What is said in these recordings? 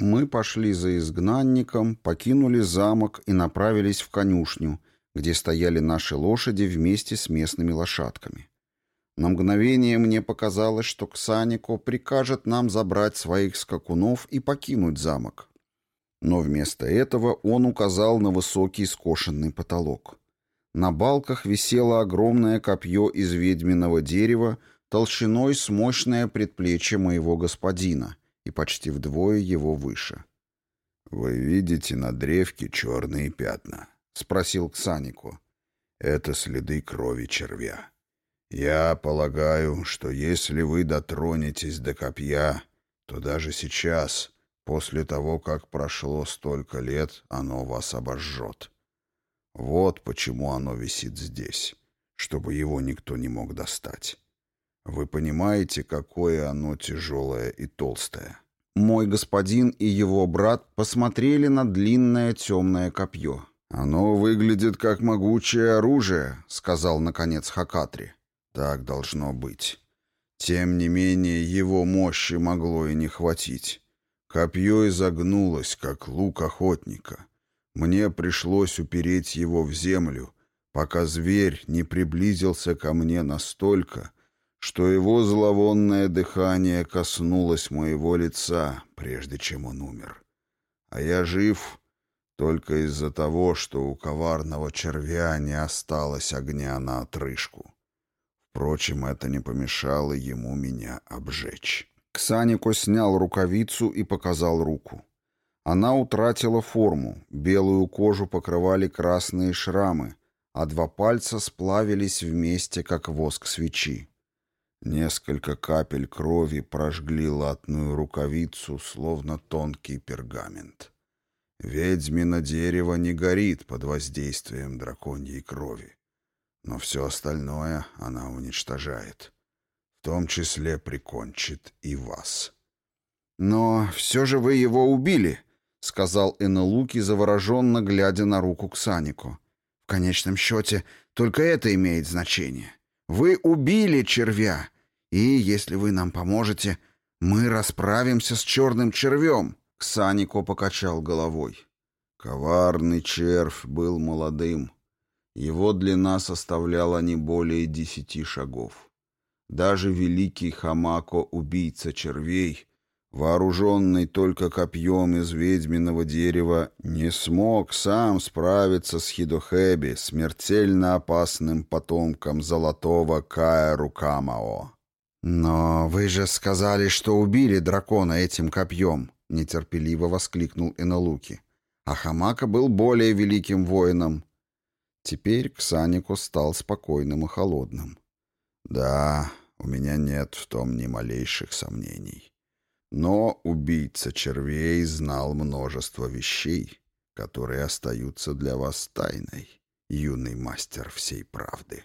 Мы пошли за изгнанником, покинули замок и направились в конюшню, где стояли наши лошади вместе с местными лошадками. На мгновение мне показалось, что Ксанико прикажет нам забрать своих скакунов и покинуть замок. Но вместо этого он указал на высокий скошенный потолок. На балках висело огромное копье из ведьминого дерева толщиной с мощное предплечье моего господина и почти вдвое его выше. «Вы видите на древке черные пятна?» — спросил Ксанику. «Это следы крови червя. Я полагаю, что если вы дотронетесь до копья, то даже сейчас, после того, как прошло столько лет, оно вас обожжет. Вот почему оно висит здесь, чтобы его никто не мог достать. Вы понимаете, какое оно тяжелое и толстое? Мой господин и его брат посмотрели на длинное темное копье. «Оно выглядит как могучее оружие», — сказал, наконец, Хакатри. «Так должно быть. Тем не менее, его мощи могло и не хватить. Копье изогнулось, как лук охотника. Мне пришлось упереть его в землю, пока зверь не приблизился ко мне настолько, что его зловонное дыхание коснулось моего лица, прежде чем он умер. А я жив только из-за того, что у коварного червя не осталось огня на отрыжку. Впрочем, это не помешало ему меня обжечь. Ксанико снял рукавицу и показал руку. Она утратила форму, белую кожу покрывали красные шрамы, а два пальца сплавились вместе, как воск свечи. Несколько капель крови прожгли латную рукавицу, словно тонкий пергамент. Ведьмино дерево не горит под воздействием драконьей крови, но все остальное она уничтожает. В том числе прикончит и вас. «Но все же вы его убили», — сказал Энелуки, завороженно глядя на руку Ксанику. «В конечном счете, только это имеет значение. Вы убили червя, и, если вы нам поможете, мы расправимся с черным червем. Ксанико покачал головой. Коварный червь был молодым. Его длина составляла не более десяти шагов. Даже великий Хамако, убийца червей, вооруженный только копьем из ведьминого дерева, не смог сам справиться с Хидохэби, смертельно опасным потомком золотого Кая Рукамао. «Но вы же сказали, что убили дракона этим копьем», — нетерпеливо воскликнул Инолуки. «А Хамака был более великим воином». Теперь Ксанико стал спокойным и холодным. «Да, у меня нет в том ни малейших сомнений. Но убийца червей знал множество вещей, которые остаются для вас тайной, юный мастер всей правды.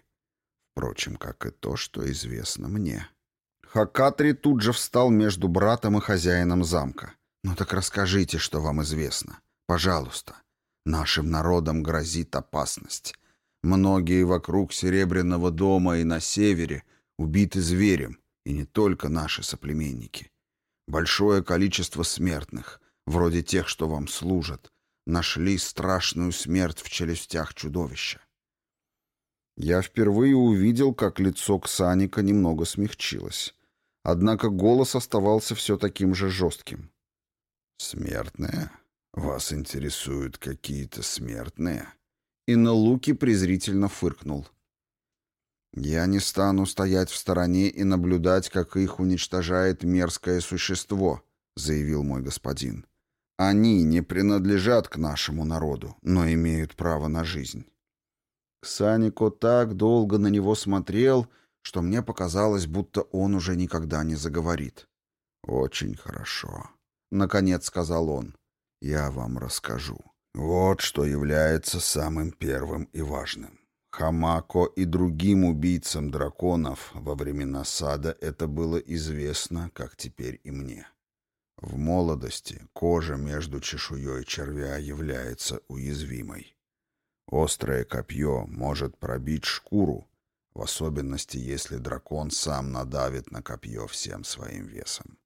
Впрочем, как и то, что известно мне». Хакатри тут же встал между братом и хозяином замка. «Ну так расскажите, что вам известно. Пожалуйста. Нашим народам грозит опасность. Многие вокруг Серебряного дома и на севере убиты зверем, и не только наши соплеменники. Большое количество смертных, вроде тех, что вам служат, нашли страшную смерть в челюстях чудовища. Я впервые увидел, как лицо Ксаника немного смягчилось. Однако голос оставался все таким же жестким. «Смертные? Вас интересуют какие-то смертные?» И на луки презрительно фыркнул. «Я не стану стоять в стороне и наблюдать, как их уничтожает мерзкое существо», — заявил мой господин. «Они не принадлежат к нашему народу, но имеют право на жизнь». Ксанико так долго на него смотрел, — что мне показалось, будто он уже никогда не заговорит. «Очень хорошо», — наконец сказал он. «Я вам расскажу. Вот что является самым первым и важным. Хамако и другим убийцам драконов во времена сада это было известно, как теперь и мне. В молодости кожа между чешуей червя является уязвимой. Острое копье может пробить шкуру, в особенности, если дракон сам надавит на копье всем своим весом.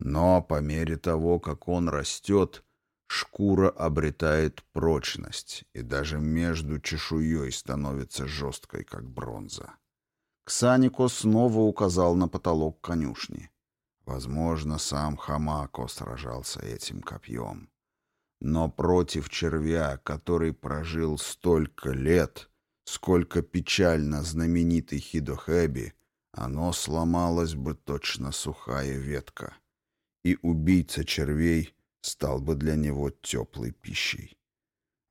Но по мере того, как он растет, шкура обретает прочность и даже между чешуей становится жесткой, как бронза. Ксанико снова указал на потолок конюшни. Возможно, сам Хамако сражался этим копьем. Но против червя, который прожил столько лет, сколько печально знаменитый Хидохэби, оно сломалось бы точно сухая ветка, и убийца червей стал бы для него теплой пищей.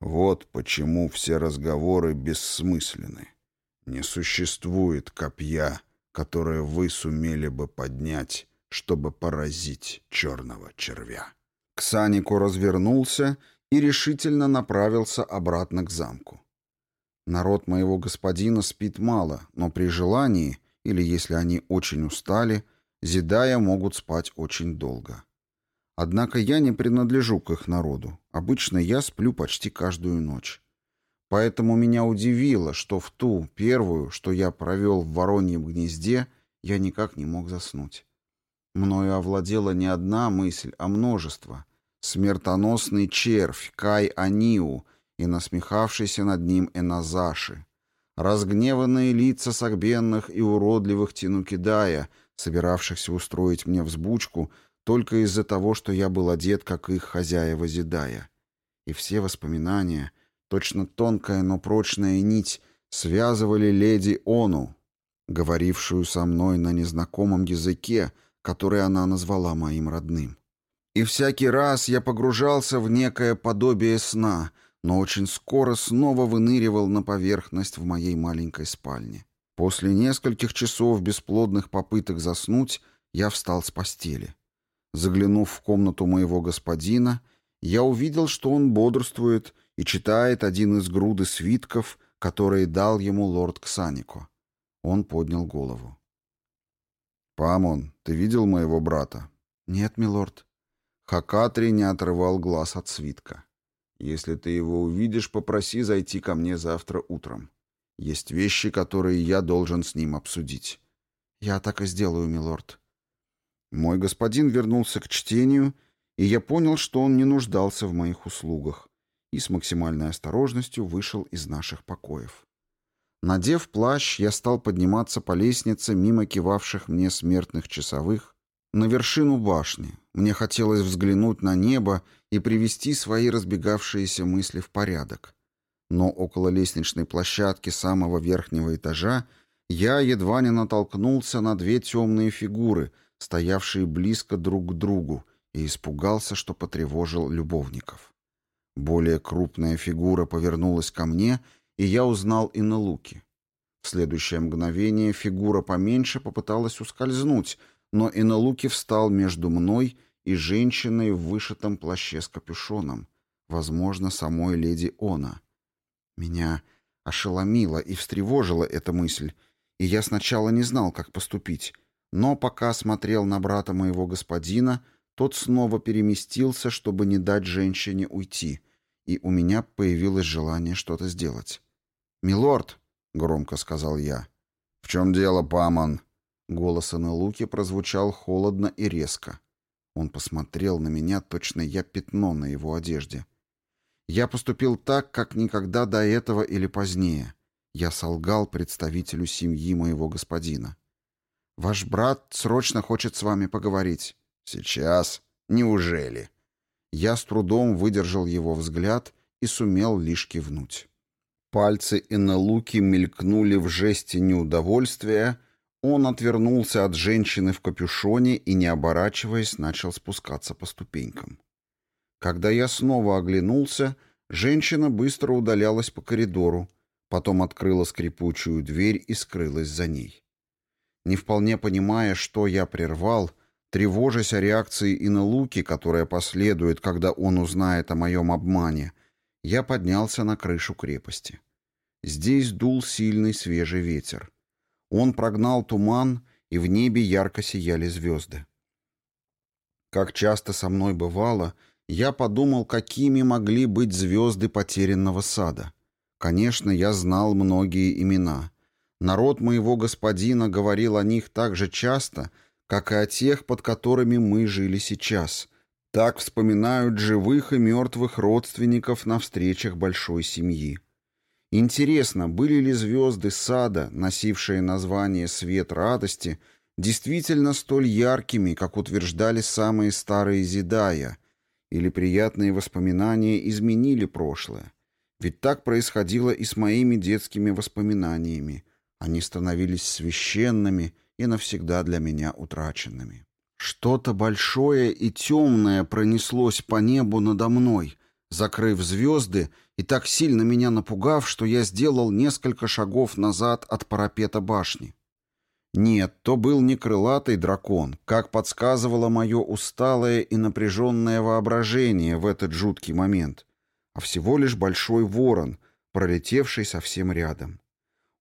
Вот почему все разговоры бессмысленны. Не существует копья, которое вы сумели бы поднять, чтобы поразить черного червя. Ксанико развернулся и решительно направился обратно к замку. Народ моего господина спит мало, но при желании, или если они очень устали, Зидая могут спать очень долго. Однако я не принадлежу к их народу. Обычно я сплю почти каждую ночь. Поэтому меня удивило, что в ту первую, что я провел в вороньем гнезде, я никак не мог заснуть. Мною овладела не одна мысль, а множество. Смертоносный червь Кай-Аниу и насмехавшийся над ним Эназаши. Разгневанные лица сагбенных и уродливых Тинукидая, собиравшихся устроить мне взбучку только из-за того, что я был одет, как их хозяева Зидая. И все воспоминания, точно тонкая, но прочная нить, связывали леди Ону, говорившую со мной на незнакомом языке, который она назвала моим родным. И всякий раз я погружался в некое подобие сна, но очень скоро снова выныривал на поверхность в моей маленькой спальне. После нескольких часов бесплодных попыток заснуть, я встал с постели. Заглянув в комнату моего господина, я увидел, что он бодрствует и читает один из груды свитков, которые дал ему лорд Ксанико. Он поднял голову. «Памон, ты видел моего брата?» «Нет, милорд». Хакатри не отрывал глаз от свитка. «Если ты его увидишь, попроси зайти ко мне завтра утром. Есть вещи, которые я должен с ним обсудить». «Я так и сделаю, милорд». Мой господин вернулся к чтению, и я понял, что он не нуждался в моих услугах, и с максимальной осторожностью вышел из наших покоев. Надев плащ, я стал подниматься по лестнице мимо кивавших мне смертных часовых на вершину башни. Мне хотелось взглянуть на небо и привести свои разбегавшиеся мысли в порядок. Но около лестничной площадки самого верхнего этажа я едва не натолкнулся на две темные фигуры, стоявшие близко друг к другу, и испугался, что потревожил любовников. Более крупная фигура повернулась ко мне — и я узнал и на луки. В следующее мгновение фигура поменьше попыталась ускользнуть, но и на луки встал между мной и женщиной в вышитом плаще с капюшоном, возможно, самой леди Она. Меня ошеломила и встревожила эта мысль, и я сначала не знал, как поступить, но пока смотрел на брата моего господина, тот снова переместился, чтобы не дать женщине уйти, и у меня появилось желание что-то сделать. «Милорд», — громко сказал я. «В чем дело, Паман?» Голос Анелуки прозвучал холодно и резко. Он посмотрел на меня, точно я пятно на его одежде. Я поступил так, как никогда до этого или позднее. Я солгал представителю семьи моего господина. «Ваш брат срочно хочет с вами поговорить». «Сейчас? Неужели?» Я с трудом выдержал его взгляд и сумел лишь кивнуть. Пальцы Инелуки мелькнули в жесте неудовольствия, он отвернулся от женщины в капюшоне и, не оборачиваясь, начал спускаться по ступенькам. Когда я снова оглянулся, женщина быстро удалялась по коридору, потом открыла скрипучую дверь и скрылась за ней. Не вполне понимая, что я прервал, тревожась о реакции Инелуки, которая последует, когда он узнает о моем обмане, я поднялся на крышу крепости. Здесь дул сильный свежий ветер. Он прогнал туман, и в небе ярко сияли звезды. Как часто со мной бывало, я подумал, какими могли быть звезды потерянного сада. Конечно, я знал многие имена. Народ моего господина говорил о них так же часто, как и о тех, под которыми мы жили сейчас. Так вспоминают живых и мертвых родственников на встречах большой семьи. Интересно, были ли звезды сада, носившие название «Свет радости», действительно столь яркими, как утверждали самые старые Зидая, или приятные воспоминания изменили прошлое? Ведь так происходило и с моими детскими воспоминаниями. Они становились священными и навсегда для меня утраченными. Что-то большое и темное пронеслось по небу надо мной, закрыв звезды и так сильно меня напугав, что я сделал несколько шагов назад от парапета башни. Нет, то был не крылатый дракон, как подсказывало мое усталое и напряженное воображение в этот жуткий момент, а всего лишь большой ворон, пролетевший совсем рядом.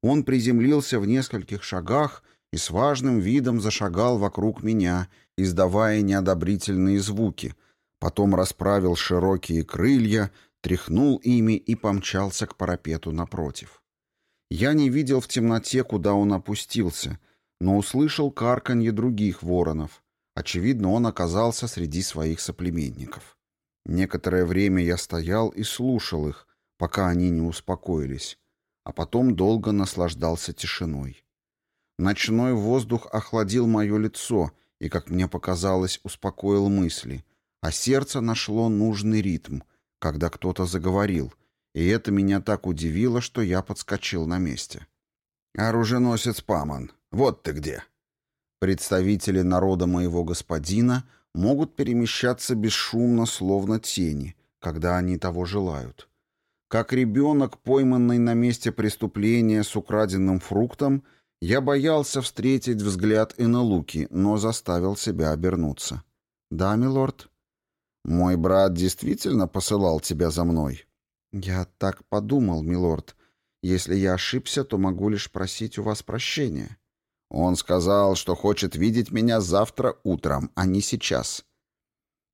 Он приземлился в нескольких шагах и с важным видом зашагал вокруг меня, издавая неодобрительные звуки, потом расправил широкие крылья, тряхнул ими и помчался к парапету напротив. Я не видел в темноте, куда он опустился, но услышал карканье других воронов. Очевидно, он оказался среди своих соплеменников. Некоторое время я стоял и слушал их, пока они не успокоились, а потом долго наслаждался тишиной. Ночной воздух охладил мое лицо и, как мне показалось, успокоил мысли, а сердце нашло нужный ритм, когда кто-то заговорил, и это меня так удивило, что я подскочил на месте. «Оруженосец Паман, вот ты где!» Представители народа моего господина могут перемещаться бесшумно, словно тени, когда они того желают. Как ребенок, пойманный на месте преступления с украденным фруктом, я боялся встретить взгляд Инелуки, но заставил себя обернуться. «Да, милорд?» «Мой брат действительно посылал тебя за мной?» «Я так подумал, милорд. Если я ошибся, то могу лишь просить у вас прощения». «Он сказал, что хочет видеть меня завтра утром, а не сейчас».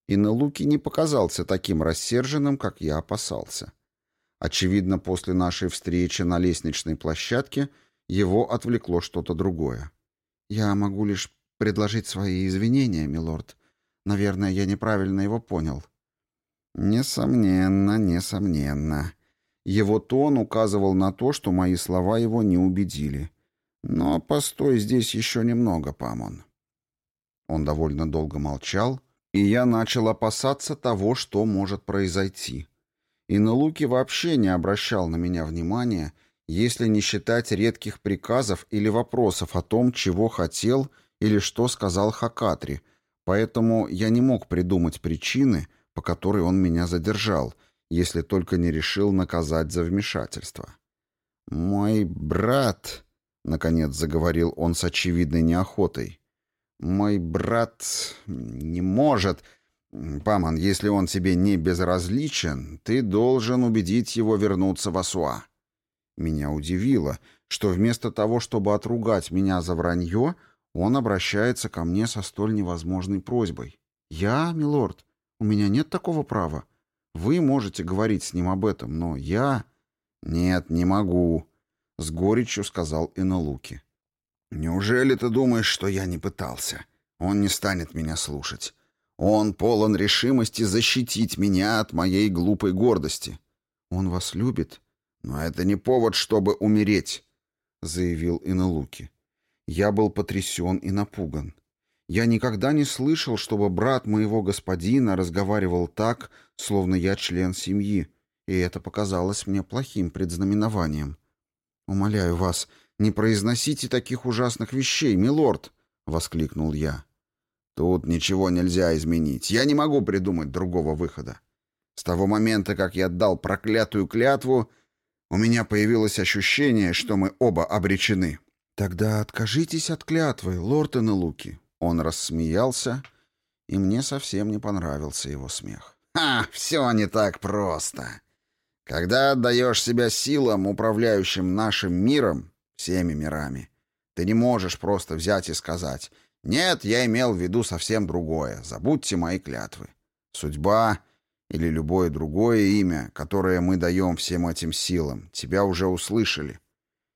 Инелуки не показался таким рассерженным, как я опасался. Очевидно, после нашей встречи на лестничной площадке – его отвлекло что-то другое. «Я могу лишь предложить свои извинения, милорд. Наверное, я неправильно его понял». «Несомненно, несомненно». Его тон указывал на то, что мои слова его не убедили. «Но постой здесь еще немного, Памон». Он довольно долго молчал, и я начал опасаться того, что может произойти. И на Луки вообще не обращал на меня внимания, если не считать редких приказов или вопросов о том, чего хотел или что сказал Хакатри, поэтому я не мог придумать причины, по которой он меня задержал, если только не решил наказать за вмешательство. «Мой брат», — наконец заговорил он с очевидной неохотой, — «мой брат не может...» «Паман, если он тебе не безразличен, ты должен убедить его вернуться в Асуа». Меня удивило, что вместо того, чтобы отругать меня за вранье, он обращается ко мне со столь невозможной просьбой. «Я, милорд, у меня нет такого права. Вы можете говорить с ним об этом, но я...» «Нет, не могу», — с горечью сказал Иналуки. «Неужели ты думаешь, что я не пытался? Он не станет меня слушать. Он полон решимости защитить меня от моей глупой гордости. Он вас любит?» «Но это не повод, чтобы умереть», — заявил Инелуки. Я был потрясен и напуган. Я никогда не слышал, чтобы брат моего господина разговаривал так, словно я член семьи, и это показалось мне плохим предзнаменованием. «Умоляю вас, не произносите таких ужасных вещей, милорд!» — воскликнул я. «Тут ничего нельзя изменить. Я не могу придумать другого выхода. С того момента, как я дал проклятую клятву, у меня появилось ощущение, что мы оба обречены. Тогда откажитесь от клятвы, лорд Энелуки. Он рассмеялся, и мне совсем не понравился его смех. «Ха, все не так просто. Когда отдаешь себя силам, управляющим нашим миром, всеми мирами, ты не можешь просто взять и сказать «Нет, я имел в виду совсем другое, забудьте мои клятвы». Судьба или любое другое имя, которое мы даем всем этим силам, тебя уже услышали.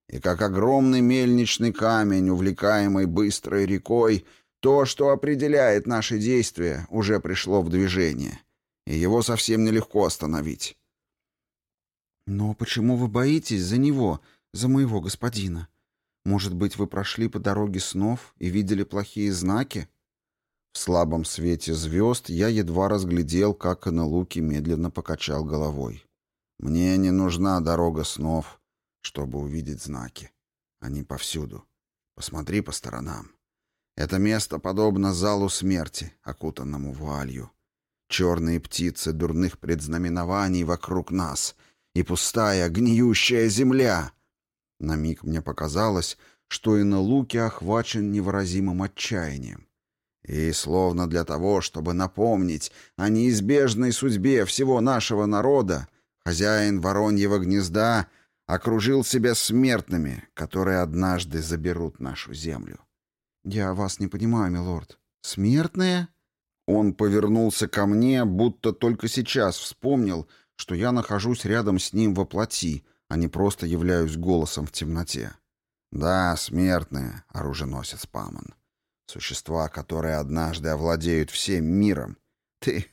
И как огромный мельничный камень, увлекаемый быстрой рекой, То, что определяет наши действия, уже пришло в движение, и его совсем нелегко остановить. «Но почему вы боитесь за него, за моего господина? Может быть, вы прошли по дороге снов и видели плохие знаки?» В слабом свете звезд я едва разглядел, как Аналуки медленно покачал головой. «Мне не нужна дорога снов, чтобы увидеть знаки. Они повсюду. Посмотри по сторонам. Это место подобно залу смерти, окутанному вуалью. Черные птицы дурных предзнаменований вокруг нас и пустая, гниющая земля. На миг мне показалось, что и на луке охвачен невыразимым отчаянием. И словно для того, чтобы напомнить о неизбежной судьбе всего нашего народа, хозяин Вороньего гнезда окружил себя смертными, которые однажды заберут нашу землю. «Я вас не понимаю, милорд. Смертные?» Он повернулся ко мне, будто только сейчас вспомнил, что я нахожусь рядом с ним во плоти, а не просто являюсь голосом в темноте. «Да, смертные, оруженосец Памон. Существа, которые однажды овладеют всем миром. Ты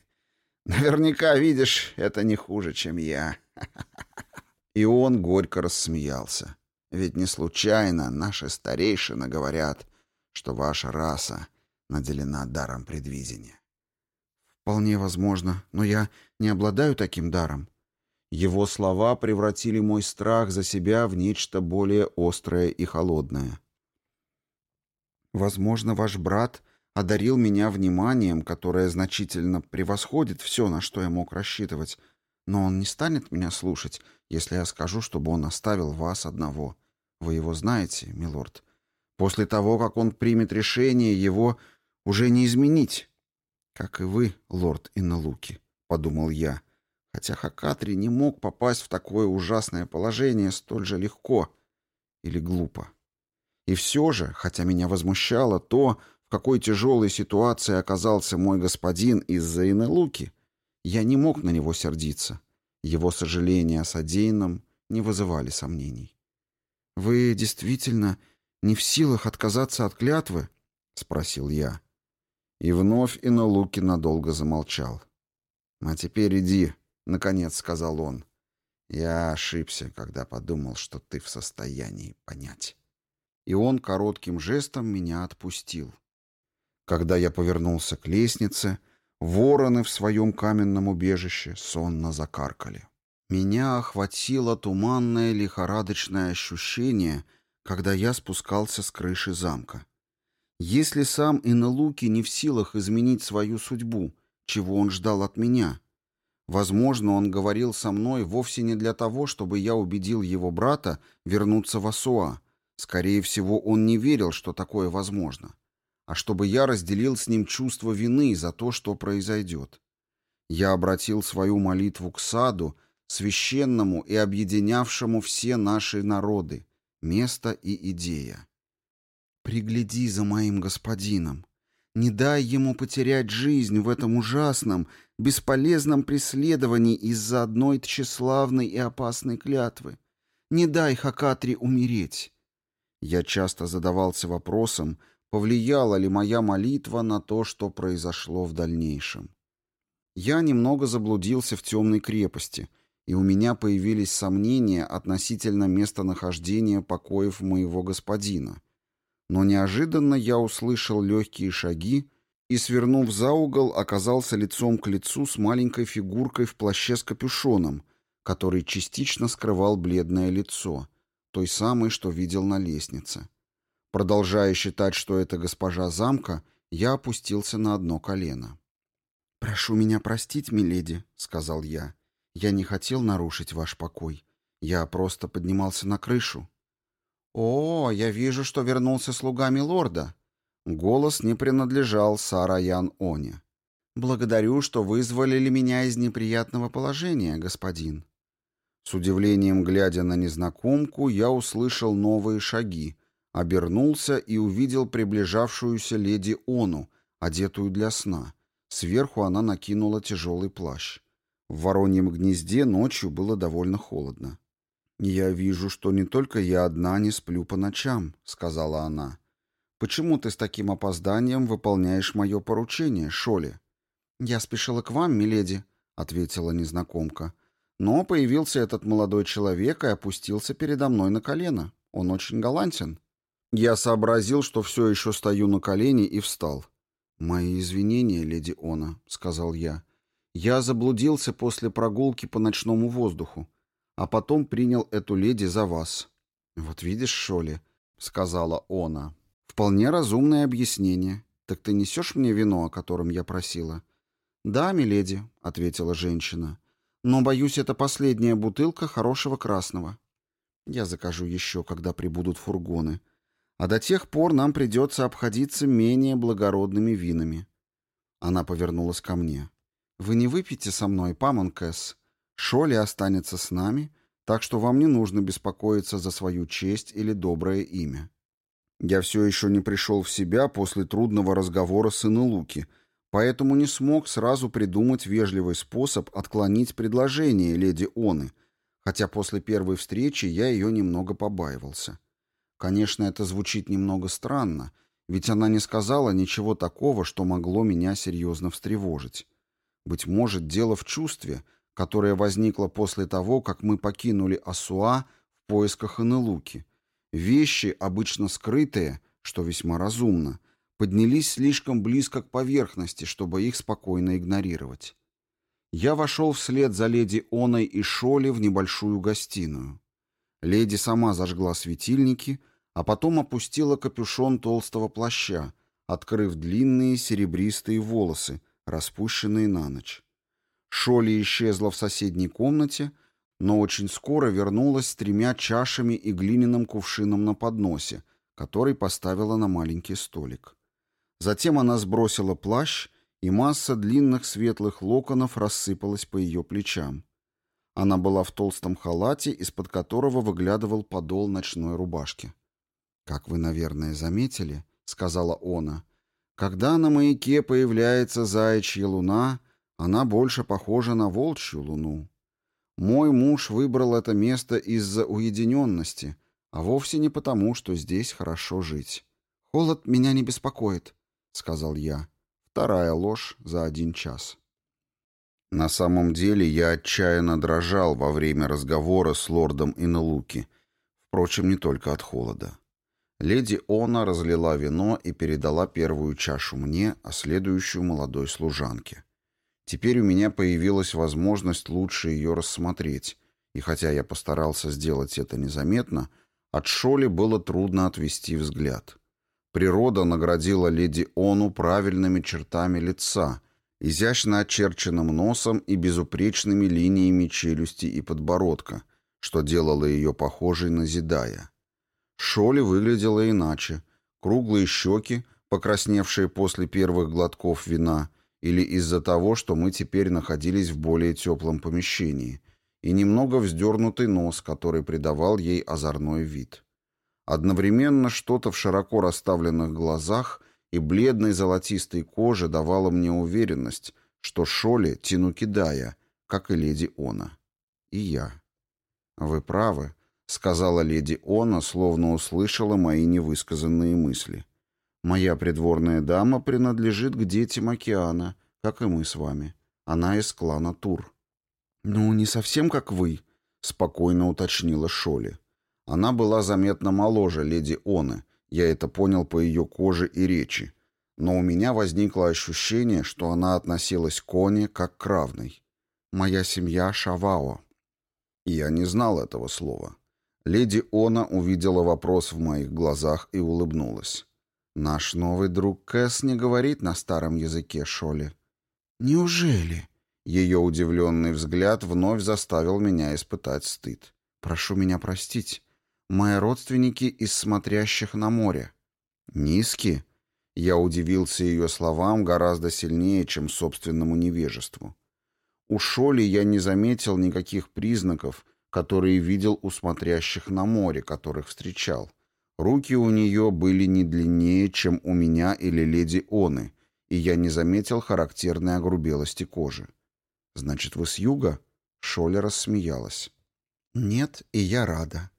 наверняка видишь, это не хуже, чем я. И он горько рассмеялся. Ведь не случайно наши старейшины говорят, что ваша раса наделена даром предвидения. Вполне возможно, но я не обладаю таким даром. Его слова превратили мой страх за себя в нечто более острое и холодное. Возможно, ваш брат одарил меня вниманием, которое значительно превосходит все, на что я мог рассчитывать, но он не станет меня слушать, если я скажу, чтобы он оставил вас одного. Вы его знаете, милорд. После того, как он примет решение, его уже не изменить. Как и вы, лорд Инналуки, подумал я, хотя Хакатри не мог попасть в такое ужасное положение столь же легко или глупо. И все же, хотя меня возмущало то, в какой тяжелой ситуации оказался мой господин из-за Инелуки, я не мог на него сердиться. Его сожаления о содеянном не вызывали сомнений. «Вы действительно не в силах отказаться от клятвы?» — спросил я. И вновь Инелуки надолго замолчал. «А теперь иди», — наконец сказал он. «Я ошибся, когда подумал, что ты в состоянии понять» и он коротким жестом меня отпустил. Когда я повернулся к лестнице, вороны в своем каменном убежище сонно закаркали. Меня охватило туманное лихорадочное ощущение, когда я спускался с крыши замка. Если сам Инелуки не в силах изменить свою судьбу, чего он ждал от меня? Возможно, он говорил со мной вовсе не для того, чтобы я убедил его брата вернуться в Асуа, Скорее всего, он не верил, что такое возможно, а чтобы я разделил с ним чувство вины за то, что произойдет. Я обратил свою молитву к саду, священному и объединявшему все наши народы, место и идея. «Пригляди за моим господином. Не дай ему потерять жизнь в этом ужасном, бесполезном преследовании из-за одной тщеславной и опасной клятвы. Не дай Хакатри умереть. Я часто задавался вопросом, повлияла ли моя молитва на то, что произошло в дальнейшем. Я немного заблудился в темной крепости, и у меня появились сомнения относительно местонахождения покоев моего господина. Но неожиданно я услышал легкие шаги и, свернув за угол, оказался лицом к лицу с маленькой фигуркой в плаще с капюшоном, который частично скрывал бледное лицо — той самой, что видел на лестнице. Продолжая считать, что это госпожа замка, я опустился на одно колено. «Прошу меня простить, миледи», — сказал я. «Я не хотел нарушить ваш покой. Я просто поднимался на крышу». «О, я вижу, что вернулся слугами лорда». Голос не принадлежал Сараян Оне. «Благодарю, что вызволили меня из неприятного положения, господин». С удивлением глядя на незнакомку, я услышал новые шаги, обернулся и увидел приближавшуюся леди Ону, одетую для сна. Сверху она накинула тяжелый плащ. В вороньем гнезде ночью было довольно холодно. «Я вижу, что не только я одна не сплю по ночам», — сказала она. Почему ты с таким опозданием выполняешь мое поручение, Шоли?» «Я спешила к вам, миледи», — ответила незнакомка. «Но появился этот молодой человек и опустился передо мной на колено. Он очень галантен». Я сообразил, что все еще стою на колени, и встал. «Мои извинения, леди Она», — сказал я. «Я заблудился после прогулки по ночному воздуху, а потом принял эту леди за вас». «Вот видишь, Шоли», — сказала Она. «Вполне разумное объяснение. Так ты несешь мне вино, о котором я просила?» «Да, миледи», — ответила женщина. «Но, боюсь, это последняя бутылка хорошего красного. Я закажу еще, когда прибудут фургоны. А до тех пор нам придется обходиться менее благородными винами». Она повернулась ко мне. «Вы не выпьете со мной, Памон Кэс? Шоли останется с нами, так что вам не нужно беспокоиться за свою честь или доброе имя». Я все еще не пришел в себя после трудного разговора с Инелуки, поэтому не смог сразу придумать вежливый способ отклонить предложение леди Оны, хотя после первой встречи я ее немного побаивался. Конечно, это звучит немного странно, ведь она не сказала ничего такого, что могло меня серьезно встревожить. Быть может, дело в чувстве, которое возникло после того, как мы покинули Асуа в поисках Инелуки. Вещи, обычно скрытые, что весьма разумно, поднялись слишком близко к поверхности, чтобы их спокойно игнорировать. Я вошел вслед за леди Оной и Шоли в небольшую гостиную. Леди сама зажгла светильники, а потом опустила капюшон толстого плаща, открыв длинные серебристые волосы, распущенные на ночь. Шоли исчезла в соседней комнате, но очень скоро вернулась с тремя чашами и глиняным кувшином на подносе, который поставила на маленький столик. Затем она сбросила плащ, и масса длинных светлых локонов рассыпалась по ее плечам. Она была в толстом халате, из-под которого выглядывал подол ночной рубашки. «Как вы, наверное, заметили, — сказала она, — когда на маяке появляется заячья луна, она больше похожа на волчью луну. Мой муж выбрал это место из-за уединенности, а вовсе не потому, что здесь хорошо жить. «Холод меня не беспокоит», — сказал я. Вторая ложь за один час. На самом деле я отчаянно дрожал во время разговора с лордом Инелуки, впрочем, не только от холода. Леди Она разлила вино и передала первую чашу мне, а следующую молодой служанке. Теперь у меня появилась возможность лучше ее рассмотреть, и хотя я постарался сделать это незаметно, от Шоли было трудно отвести взгляд. Природа наградила леди Ону правильными чертами лица, изящно очерченным носом и безупречными линиями челюсти и подбородка, что делало ее похожей на Зидая. Шоли выглядела иначе. Круглые щеки, покрасневшие после первых глотков вина, или из-за того, что мы теперь находились в более теплом помещении, и немного вздернутый нос, который придавал ей озорной вид. Одновременно что-то в широко расставленных глазах и бледной золотистой коже давало мне уверенность, что Шоли тяну кидая, как и леди Она. И я. «Вы правы», — сказала леди Она, словно услышала мои невысказанные мысли. Моя придворная дама принадлежит к детям океана, как и мы с вами. Она из клана Тур». «Ну, не совсем как вы», — спокойно уточнила Шоли. Она была заметно моложе леди Оны, я это понял по ее коже и речи, но у меня возникло ощущение, что она относилась к Коне как к равной. «Моя семья Шавао». Я не знал этого слова. Леди Она увидела вопрос в моих глазах и улыбнулась. Наш новый друг Кэс не говорит на старом языке Шоли. Неужели? Ее удивленный взгляд вновь заставил меня испытать стыд. Прошу меня простить. Мои родственники из смотрящих на море. Низкие? Я удивился ее словам гораздо сильнее, чем собственному невежеству. У Шоли я не заметил никаких признаков, которые видел у смотрящих на море, которых встречал. Руки у нее были не длиннее, чем у меня или леди Оны, и я не заметил характерной огрубелости кожи. «Значит, вы с юга?» Шоля рассмеялась. «Нет, и я рада.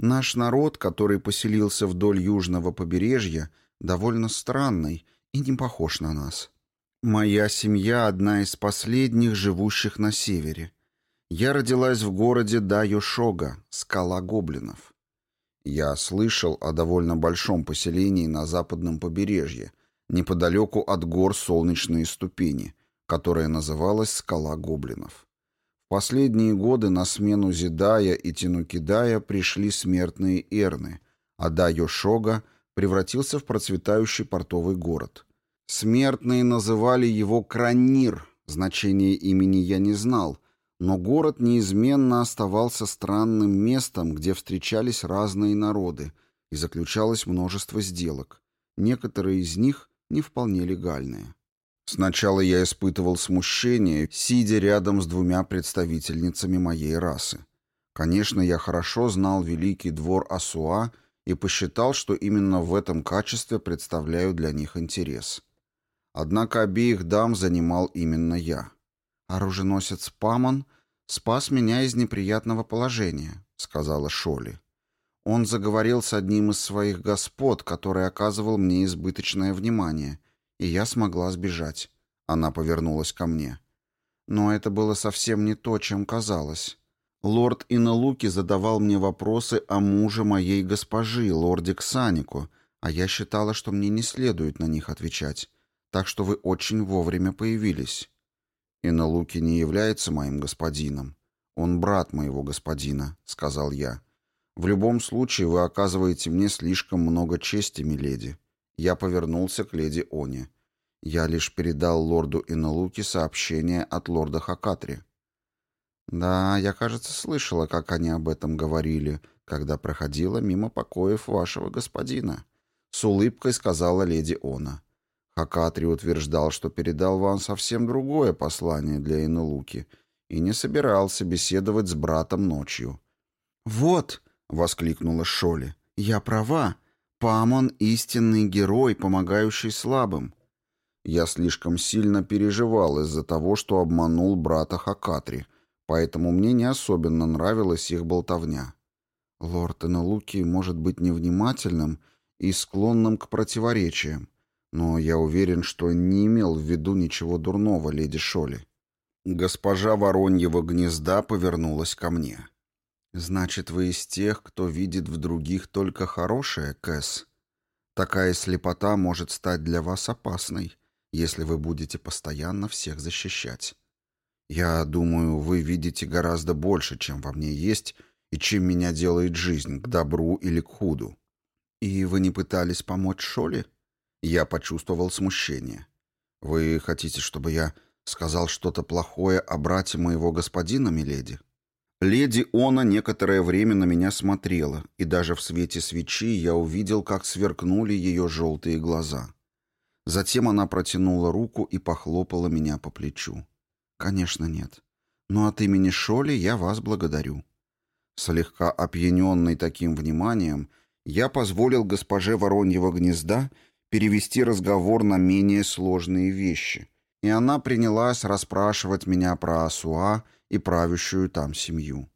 Наш народ, который поселился вдоль южного побережья, довольно странный и не похож на нас. Моя семья одна из последних живущих на севере. Я родилась в городе Дайошога, скала гоблинов. Я слышал о довольно большом поселении на западном побережье, неподалеку от гор Солнечные ступени, которое называлось Скала Гоблинов. В последние годы на смену Зидая и Тинукидая пришли смертные Эрны, а Дайошога превратился в процветающий портовый город. Смертные называли его Кранир, значение имени я не знал, но город неизменно оставался странным местом, где встречались разные народы, и заключалось множество сделок. Некоторые из них не вполне легальные. Сначала я испытывал смущение, сидя рядом с двумя представительницами моей расы. Конечно, я хорошо знал великий двор Асуа и посчитал, что именно в этом качестве представляю для них интерес. Однако обеих дам занимал именно я. Оруженосец Памон спас меня из неприятного положения, сказала Шоли. Он заговорил с одним из своих господ, который оказывал мне избыточное внимание, и я смогла сбежать. Она повернулась ко мне. Но это было совсем не то, чем казалось. Лорд Иналуки задавал мне вопросы о муже моей госпожи, лорде Ксанику, а я считала, что мне не следует на них отвечать. Так что вы очень вовремя появились. Иналуки не является моим господином. Он брат моего господина, сказал я. В любом случае вы оказываете мне слишком много чести, миледи. Я повернулся к леди Оне. Я лишь передал лорду Иналуки сообщение от лорда Хакатри. Да, я, кажется, слышала, как они об этом говорили, когда проходила мимо покоев вашего господина. С улыбкой сказала леди Она. Хакатри утверждал, что передал вам совсем другое послание для Иналуки и не собирался беседовать с братом ночью. «Вот!» — воскликнула Шоли. «Я права. Памон — истинный герой, помогающий слабым. Я слишком сильно переживал из-за того, что обманул брата Хакатри, поэтому мне не особенно нравилась их болтовня. Лорд Иналуки может быть невнимательным и склонным к противоречиям, но я уверен, что не имел в виду ничего дурного, леди Шоли. Госпожа Вороньего гнезда повернулась ко мне. «Значит, вы из тех, кто видит в других только хорошее, Кэс? Такая слепота может стать для вас опасной, если вы будете постоянно всех защищать. Я думаю, вы видите гораздо больше, чем во мне есть и чем меня делает жизнь, к добру или к худу. И вы не пытались помочь Шоле?» Я почувствовал смущение. «Вы хотите, чтобы я сказал что-то плохое о брате моего господина, миледи?» Леди Она некоторое время на меня смотрела, и даже в свете свечи я увидел, как сверкнули ее желтые глаза. Затем она протянула руку и похлопала меня по плечу. «Конечно, нет. Но от имени Шоли я вас благодарю». Слегка опьяненный таким вниманием, я позволил госпоже Вороньего гнезда перевести разговор на менее сложные вещи, и она принялась расспрашивать меня про Асуа и правящую там семью.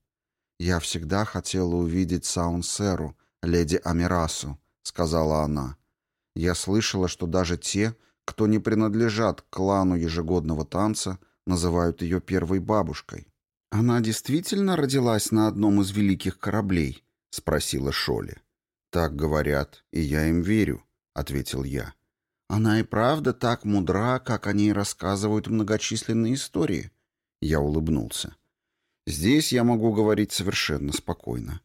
«Я всегда хотела увидеть Саунсеру, леди Амирасу», — сказала она. «Я слышала, что даже те, кто не принадлежат к клану ежегодного танца, называют ее первой бабушкой». «Она действительно родилась на одном из великих кораблей?» — спросила Шоли. «Так говорят, и я им верю», — ответил я. «Она и правда так мудра, как о ней рассказывают многочисленные истории?» Я улыбнулся. Здесь я могу говорить совершенно спокойно.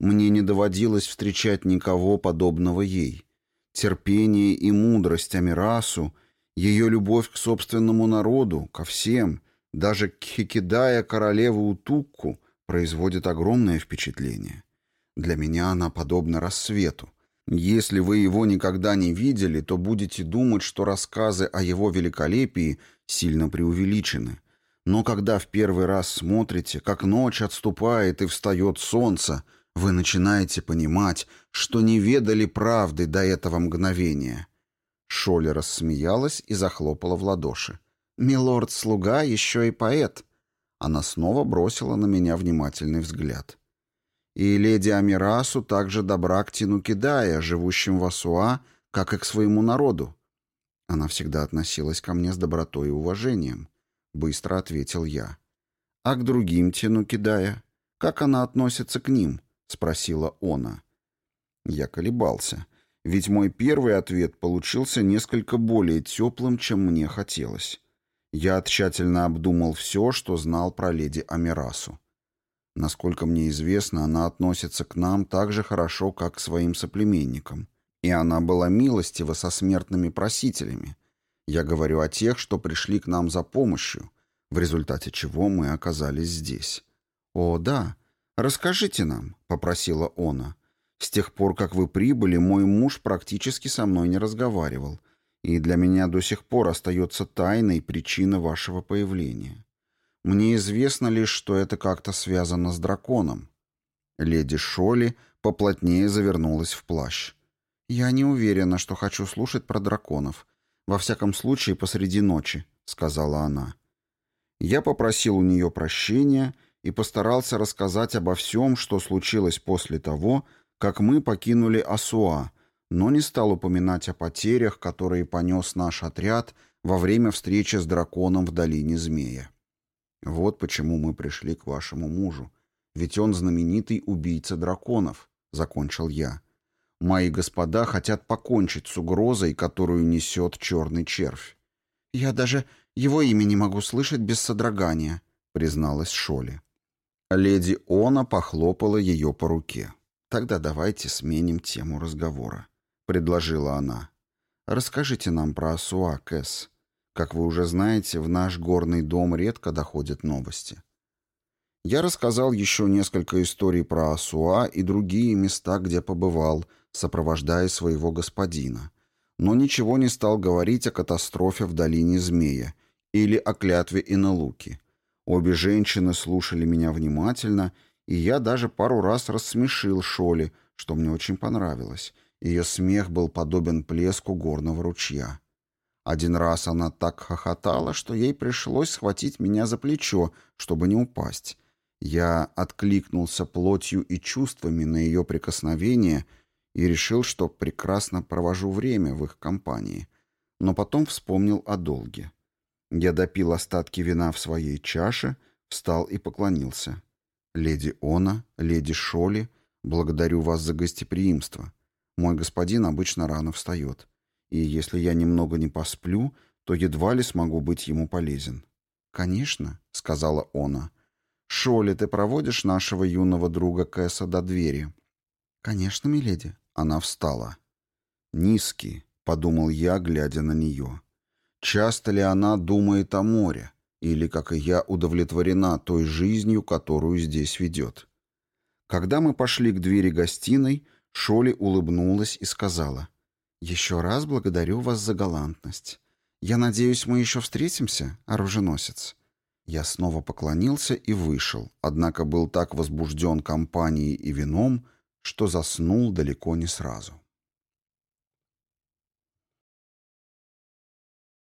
Мне не доводилось встречать никого подобного ей. Терпение и мудрость Амирасу, ее любовь к собственному народу, ко всем, даже к Хикидая королеву Утукку, производит огромное впечатление. Для меня она подобна рассвету. Если вы его никогда не видели, то будете думать, что рассказы о его великолепии сильно преувеличены. Но когда в первый раз смотрите, как ночь отступает и встает солнце, вы начинаете понимать, что не ведали правды до этого мгновения. Шоля рассмеялась и захлопала в ладоши. «Милорд-слуга еще и поэт». Она снова бросила на меня внимательный взгляд. И леди Амирасу также добра к Тинукидая, живущим в Асуа, как и к своему народу. Она всегда относилась ко мне с добротой и уважением, быстро ответил я. А к другим тяну кидая, как она относится к ним? спросила она. Я колебался, ведь мой первый ответ получился несколько более теплым, чем мне хотелось. Я тщательно обдумал все, что знал про леди Амирасу. Насколько мне известно, она относится к нам так же хорошо, как к своим соплеменникам. И она была милостива со смертными просителями. Я говорю о тех, что пришли к нам за помощью, в результате чего мы оказались здесь. «О, да. Расскажите нам», — попросила она. «С тех пор, как вы прибыли, мой муж практически со мной не разговаривал, и для меня до сих пор остается тайной причина вашего появления. Мне известно лишь, что это как-то связано с драконом». Леди Шоли поплотнее завернулась в плащ. «Я не уверена, что хочу слушать про драконов. Во всяком случае, посреди ночи», — сказала она. Я попросил у нее прощения и постарался рассказать обо всем, что случилось после того, как мы покинули Асуа, но не стал упоминать о потерях, которые понес наш отряд во время встречи с драконом в долине Змея. Вот почему мы пришли к вашему мужу. Ведь он знаменитый убийца драконов, — закончил я. Мои господа хотят покончить с угрозой, которую несет черный червь. Я даже его имя не могу слышать без содрогания, — призналась Шоли. Леди Она похлопала ее по руке. «Тогда давайте сменим тему разговора», — предложила она. «Расскажите нам про Асуа, Кэс. Как вы уже знаете, в наш горный дом редко доходят новости». Я рассказал еще несколько историй про Асуа и другие места, где побывал, сопровождая своего господина, но ничего не стал говорить о катастрофе в долине Змея или о клятве Иналуки. Обе женщины слушали меня внимательно, и я даже пару раз рассмешил Шоли, что мне очень понравилось. Ее смех был подобен плеску горного ручья. Один раз она так хохотала, что ей пришлось схватить меня за плечо, чтобы не упасть. Я откликнулся плотью и чувствами на ее прикосновение и решил, что прекрасно провожу время в их компании. Но потом вспомнил о долге. Я допил остатки вина в своей чаше, встал и поклонился. «Леди Она, леди Шоли, благодарю вас за гостеприимство. Мой господин обычно рано встает, и если я немного не посплю, то едва ли смогу быть ему полезен». «Конечно», — сказала Она. «Шоли, ты проводишь нашего юного друга Кэса до двери?» «Конечно, миледи». Она встала. «Низкий», — подумал я, глядя на нее. Часто ли она думает о море? Или, как и я, удовлетворена той жизнью, которую здесь ведет? Когда мы пошли к двери гостиной, Шоли улыбнулась и сказала, «Еще раз благодарю вас за галантность. Я надеюсь, мы еще встретимся, оруженосец». Я снова поклонился и вышел, однако был так возбужден компанией и вином, что заснул далеко не сразу.